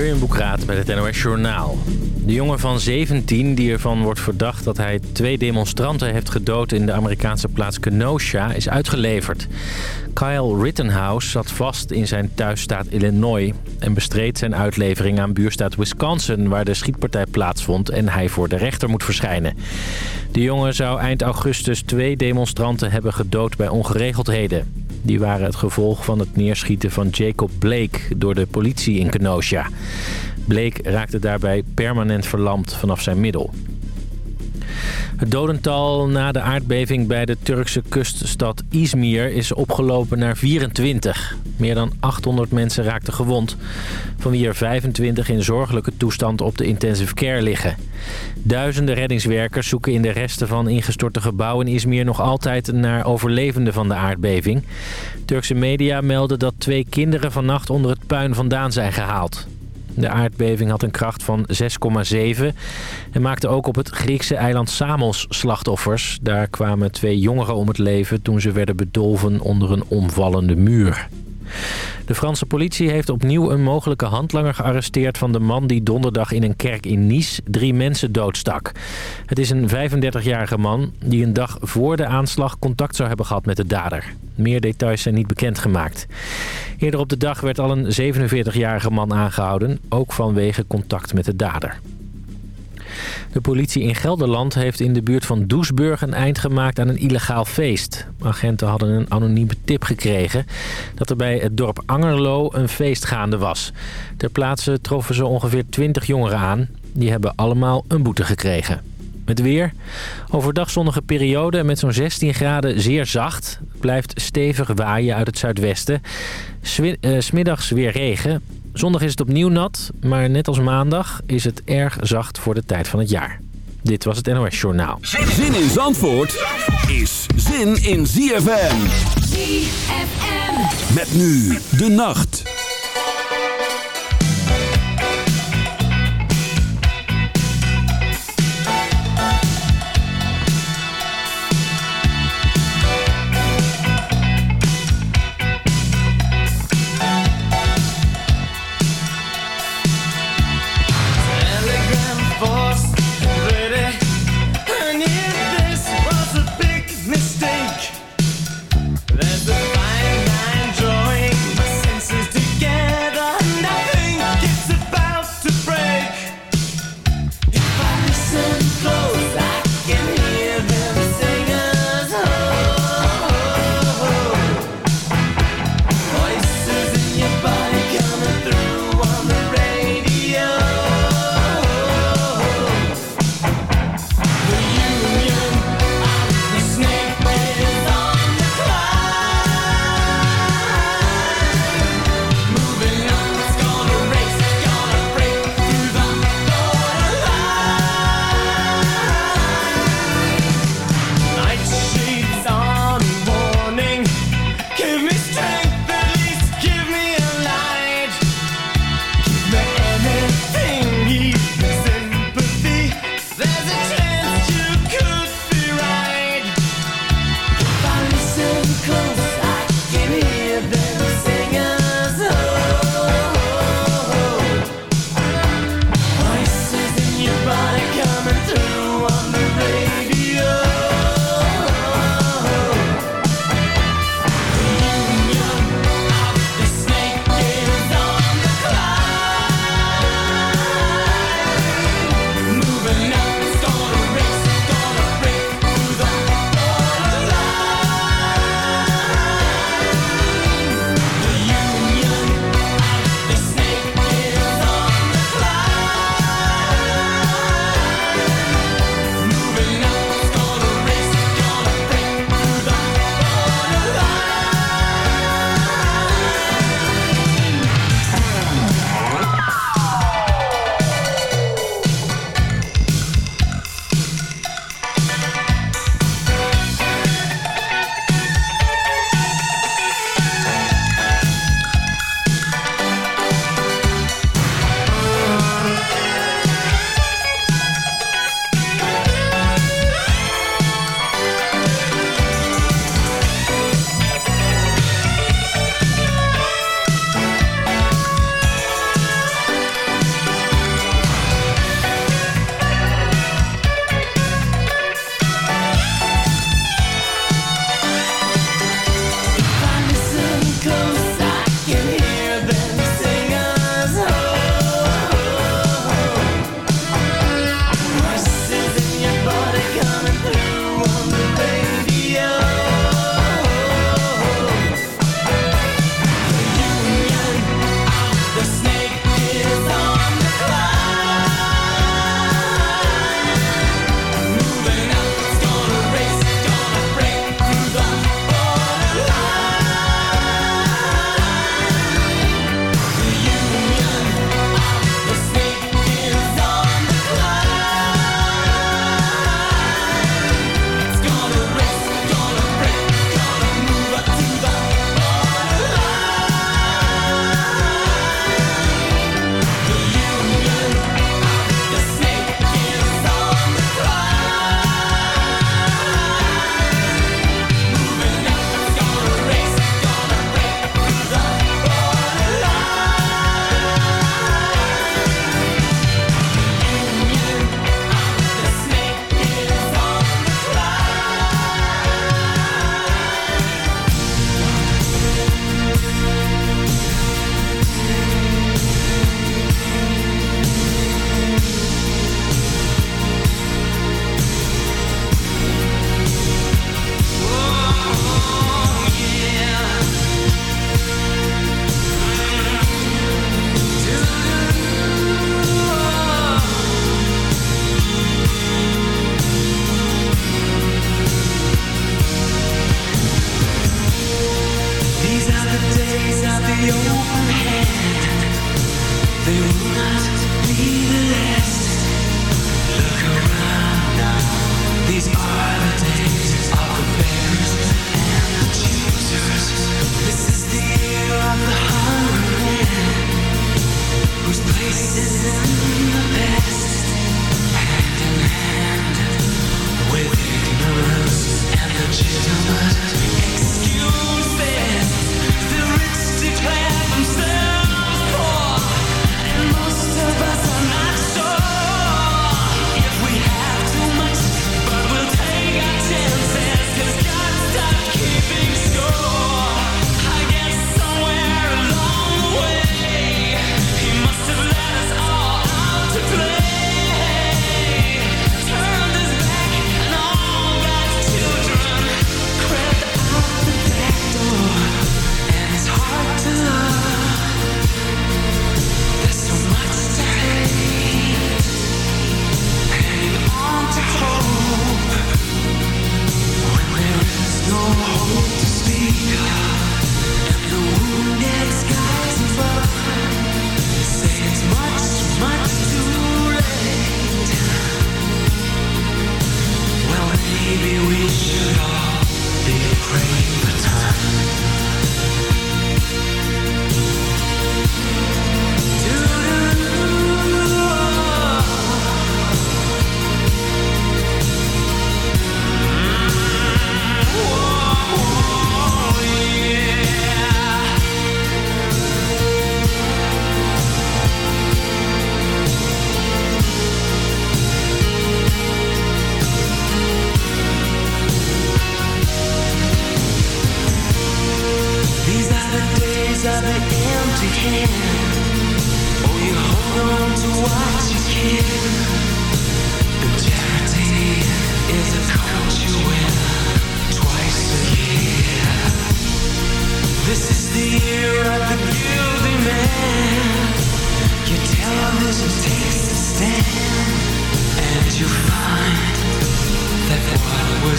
Jurjen Boekraat met het NOS Journaal. De jongen van 17 die ervan wordt verdacht dat hij twee demonstranten heeft gedood in de Amerikaanse plaats Kenosha is uitgeleverd. Kyle Rittenhouse zat vast in zijn thuisstaat Illinois en bestreed zijn uitlevering aan buurstaat Wisconsin waar de schietpartij plaatsvond en hij voor de rechter moet verschijnen. De jongen zou eind augustus twee demonstranten hebben gedood bij ongeregeldheden. Die waren het gevolg van het neerschieten van Jacob Blake door de politie in Kenosha. Blake raakte daarbij permanent verlamd vanaf zijn middel. Het dodental na de aardbeving bij de Turkse kuststad Izmir is opgelopen naar 24. Meer dan 800 mensen raakten gewond, van wie er 25 in zorgelijke toestand op de intensive care liggen. Duizenden reddingswerkers zoeken in de resten van ingestorte gebouwen in Izmir nog altijd naar overlevenden van de aardbeving. Turkse media melden dat twee kinderen vannacht onder het puin vandaan zijn gehaald. De aardbeving had een kracht van 6,7 en maakte ook op het Griekse eiland Samos slachtoffers. Daar kwamen twee jongeren om het leven toen ze werden bedolven onder een omvallende muur. De Franse politie heeft opnieuw een mogelijke handlanger gearresteerd... van de man die donderdag in een kerk in Nice drie mensen doodstak. Het is een 35-jarige man die een dag voor de aanslag contact zou hebben gehad met de dader. Meer details zijn niet bekendgemaakt. Eerder op de dag werd al een 47-jarige man aangehouden... ook vanwege contact met de dader. De politie in Gelderland heeft in de buurt van Doesburg een eind gemaakt aan een illegaal feest. Agenten hadden een anonieme tip gekregen dat er bij het dorp Angerlo een feest gaande was. Ter plaatse troffen ze ongeveer 20 jongeren aan. Die hebben allemaal een boete gekregen. Het weer. Overdag zonnige periode met zo'n 16 graden zeer zacht. Blijft stevig waaien uit het zuidwesten. Uh, smiddags weer regen. Zondag is het opnieuw nat, maar net als maandag is het erg zacht voor de tijd van het jaar. Dit was het NOS Journaal. Zin in Zandvoort is zin in ZFM. ZFM. Met nu de nacht.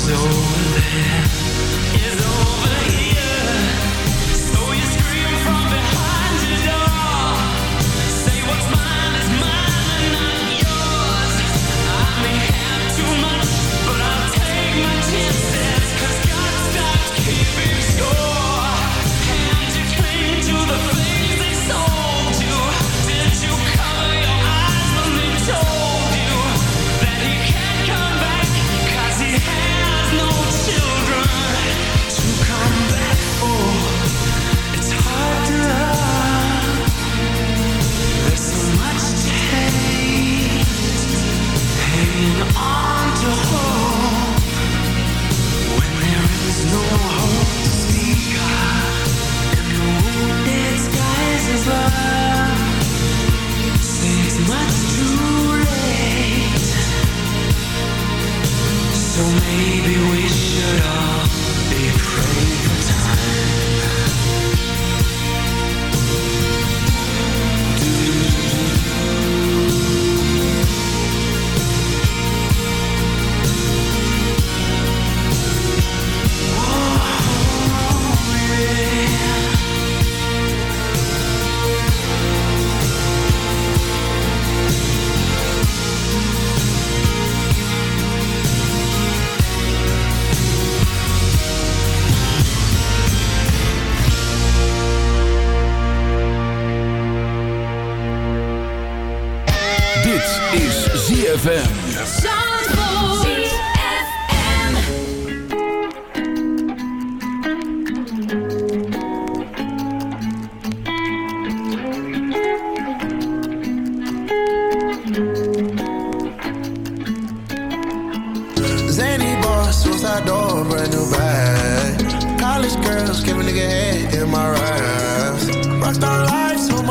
is over. Is over.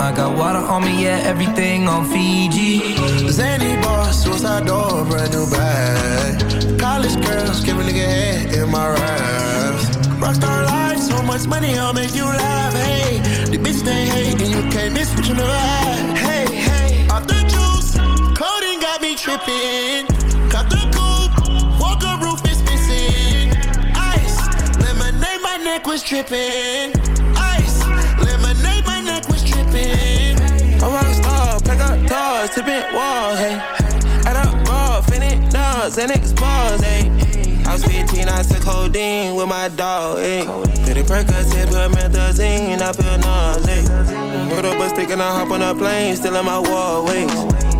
I got water on me, yeah, everything on Fiji. Zany boss, suicide door, brand new bag. College girls, give a nigga head in my raps. Rockstar life, so much money, I'll make you laugh. Hey, the bitch they hate, and you can't miss what you never had. Hey, hey, off the juice, coding got me tripping. Cut the coupe, walker roof is missing. Ice, lemonade, my neck was tripping. Pack up doors, tipping walls, hey. Add up raw, finish dogs, and expose, hey. I was 15, I took codeine with my dog, ayy. Pretty Percocet, put methazine, I feel nauseous. Put up a stick and I hop on a plane, still in my wall, ways.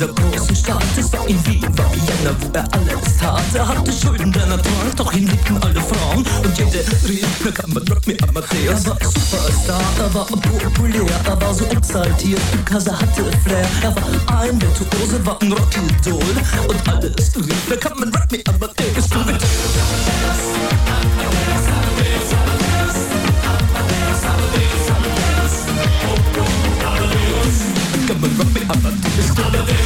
er in der großen Stadt. Es war ihm wie war Vienna, wo er alles. Er hatte Schulden, denn er trank, doch ihn liebten alle Frauen. Und jede rief, na kann man Rock me Amadeus. Er war Superstar, er war populär, er war so exaltiert, er hatte Flair. Er war ein Virtuose, war ein Rockidol. Und alles rief, na kann man Rock me Amadeus. Du. Es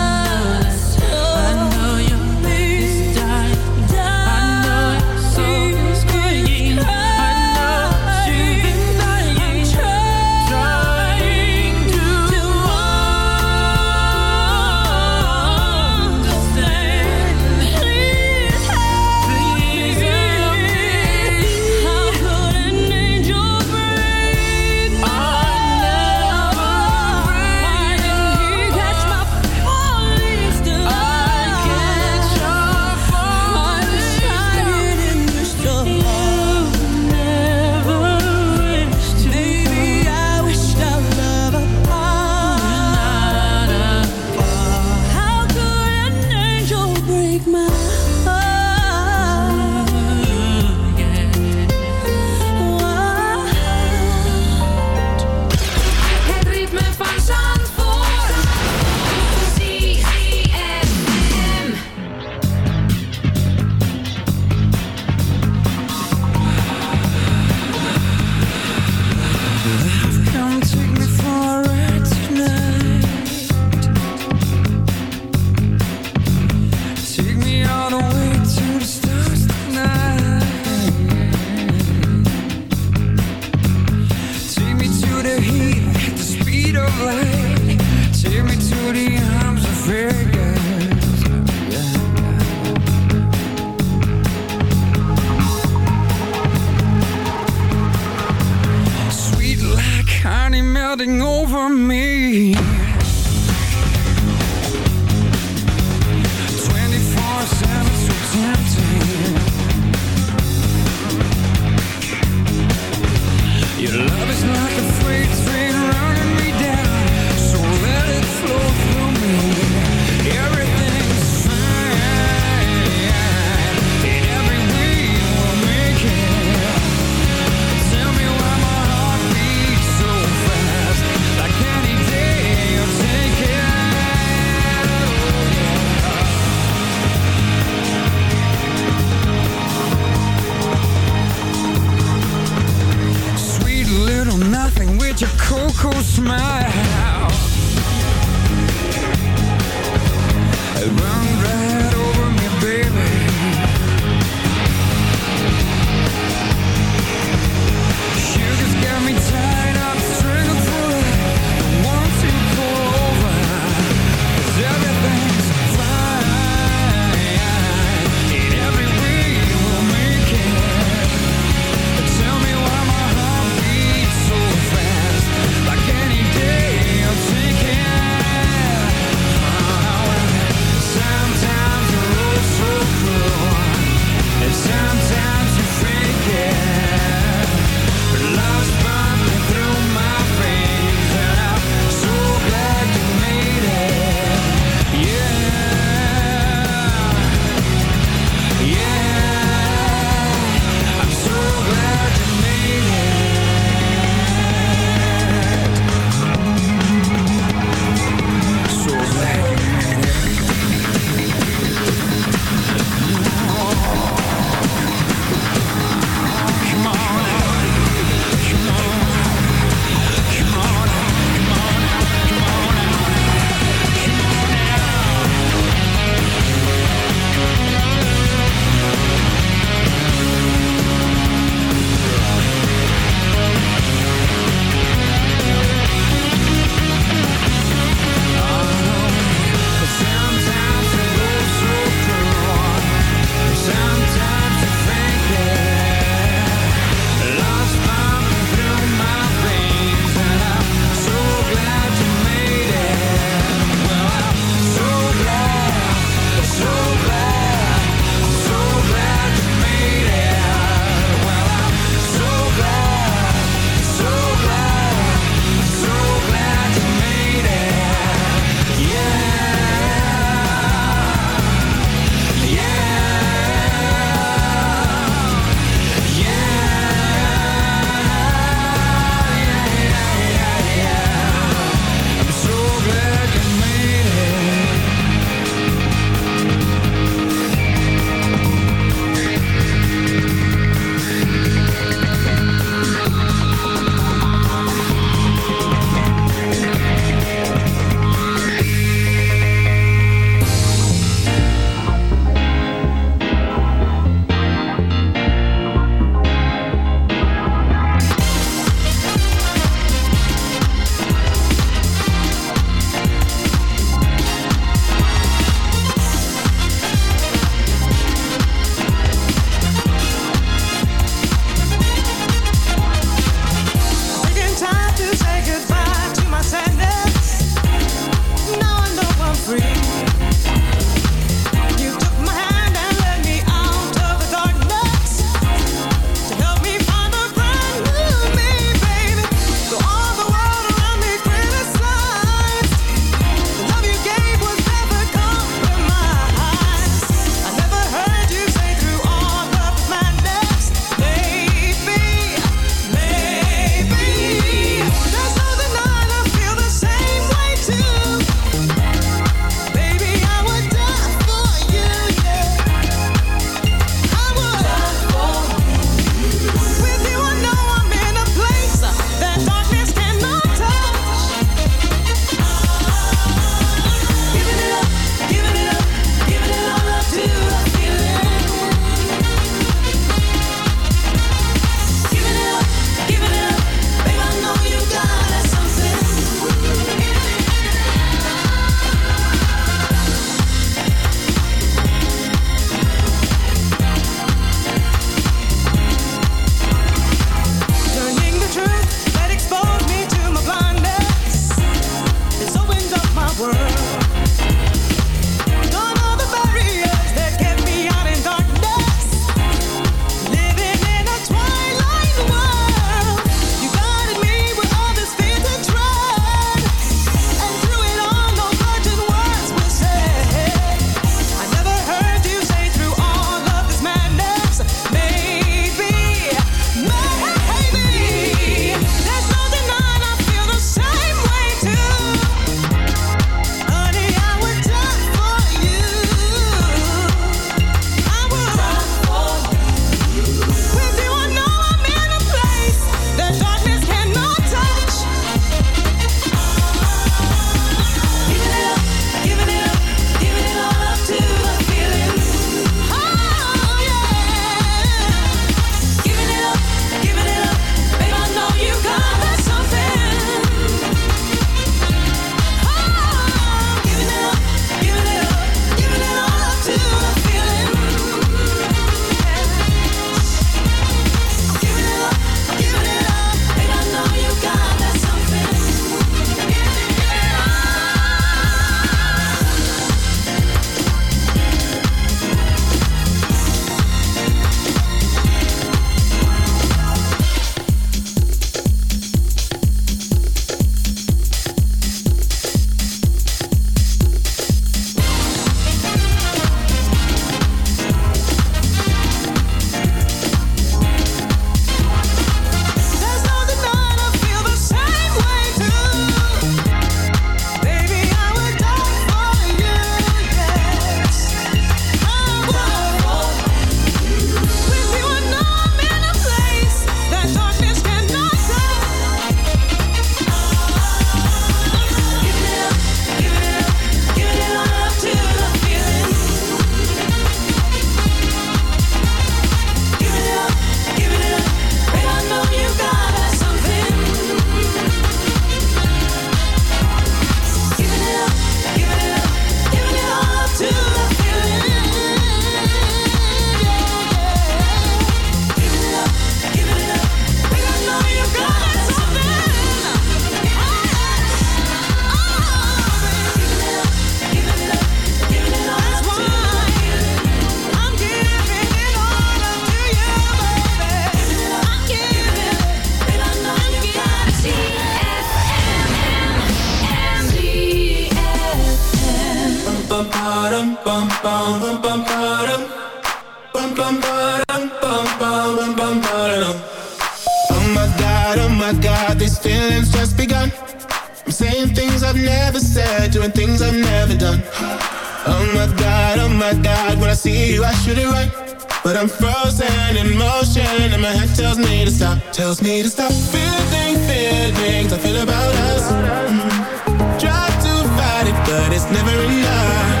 Tells me to stop, tells me to stop. Feeling feelings I feel about us. Mm. Try to fight it, but it's never enough.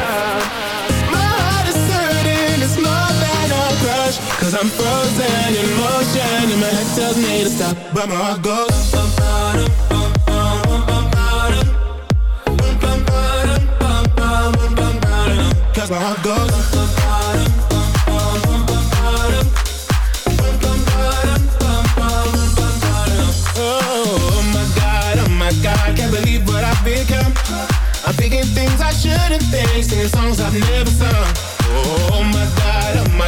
I'm frozen in motion, and my head tells me to stop, but my heart goes. Bum, bum, ba-dum. Oh my god, oh my god, can't believe what I've become. I'm thinking things I shouldn't think, singing songs I've never sung. Oh my god, oh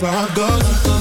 that's my I go.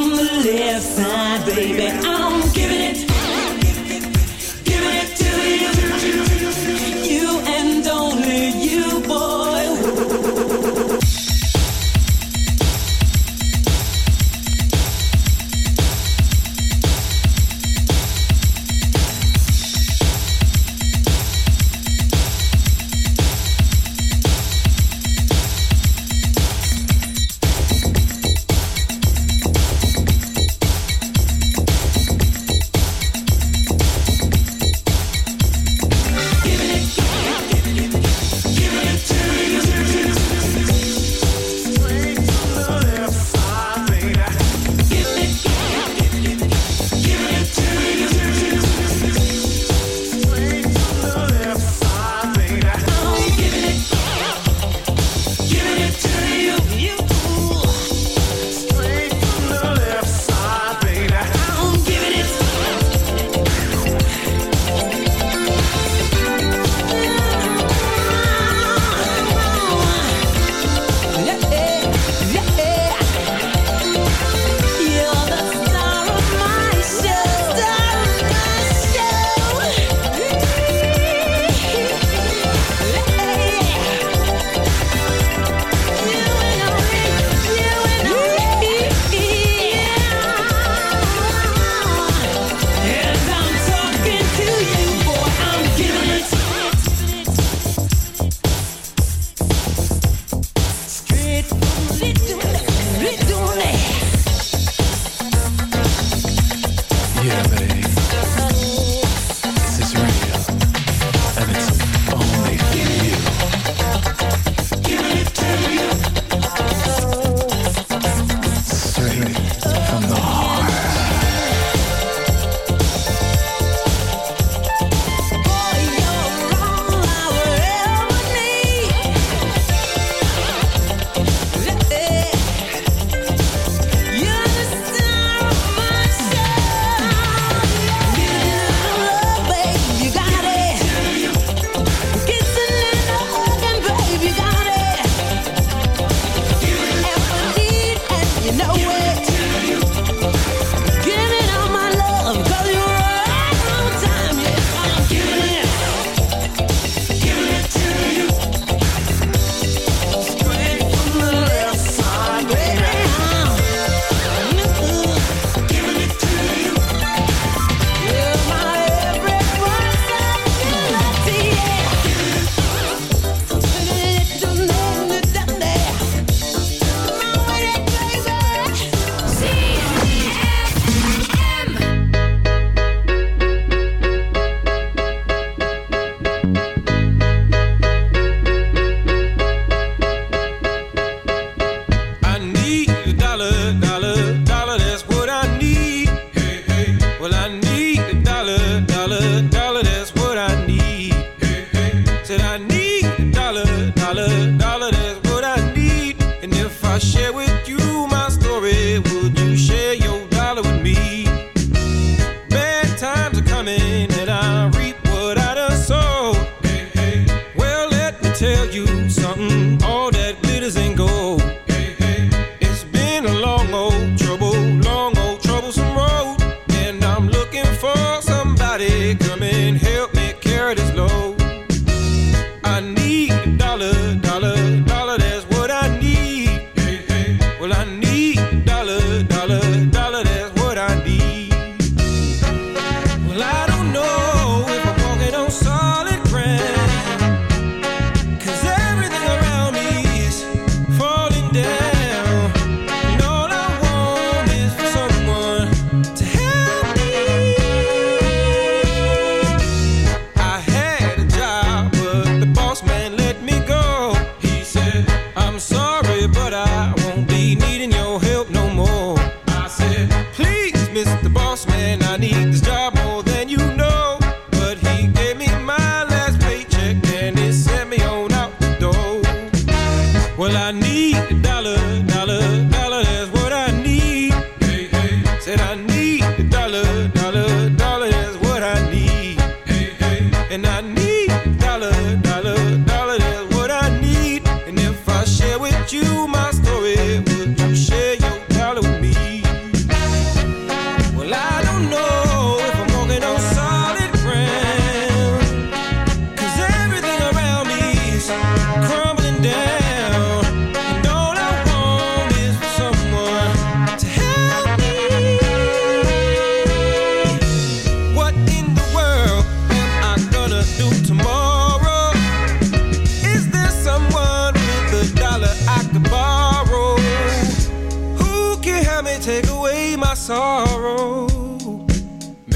on the left side, baby. I'm giving it. Yeah, baby.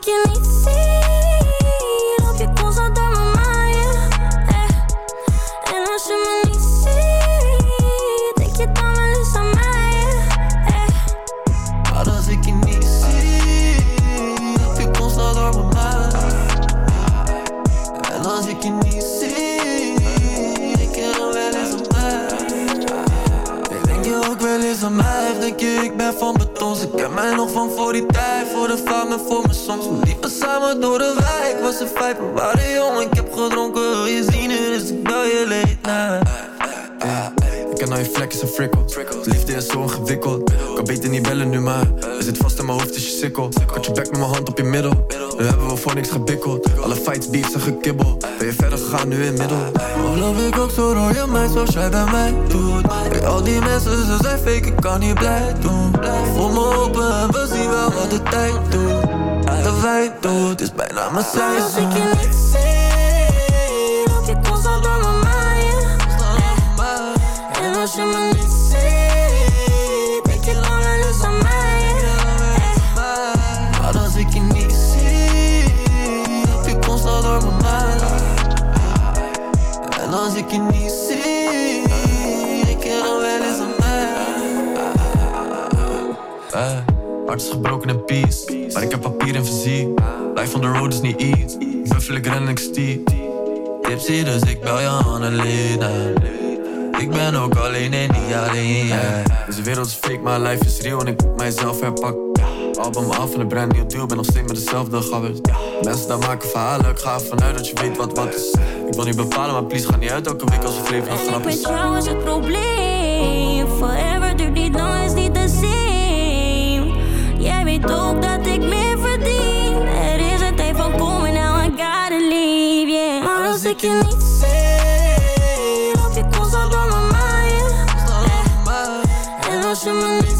ik je sikkel Ik had je bek met mijn hand op je middel. Nu hebben we voor niks gebikkeld. Alle fights, beefs en gekibbel. Ben je verder gegaan nu in middel. Geloof ik ook zo door je meid zoals jij bij mij doet? Hey, al die mensen ze zijn fake, ik kan niet blij doen. Voor me open en we zien wel wat de tijd doet. De wij doet is bijna mijn Als ik seizoen hart is gebroken in peace, maar ik heb papier en fysiek. Life on the road is niet iets, buffel ik ren en ik stiep. Tipsy, dus ik bel je Annelena. Ik ben ook alleen en niet alleen, yeah. Deze wereld is fake, maar life is real en ik moet mijzelf herpakken. Album af en een brand nieuw deal, ben nog steeds met dezelfde gabbers. Mensen daar maken verhalen, ik ga ervan uit dat je weet wat wat is. Ik wil niet bepalen, maar please ga niet uit elke week als het leven een En grap ik is. weet jou is het probleem. Forever duurt niet lang, is niet the same. Weet ook dat ik meer verdien. Er is een tijd van komen, now I gotta leave, yeah. Maar als ik je niet zie, loop je constant door mijn mind. En als je me niet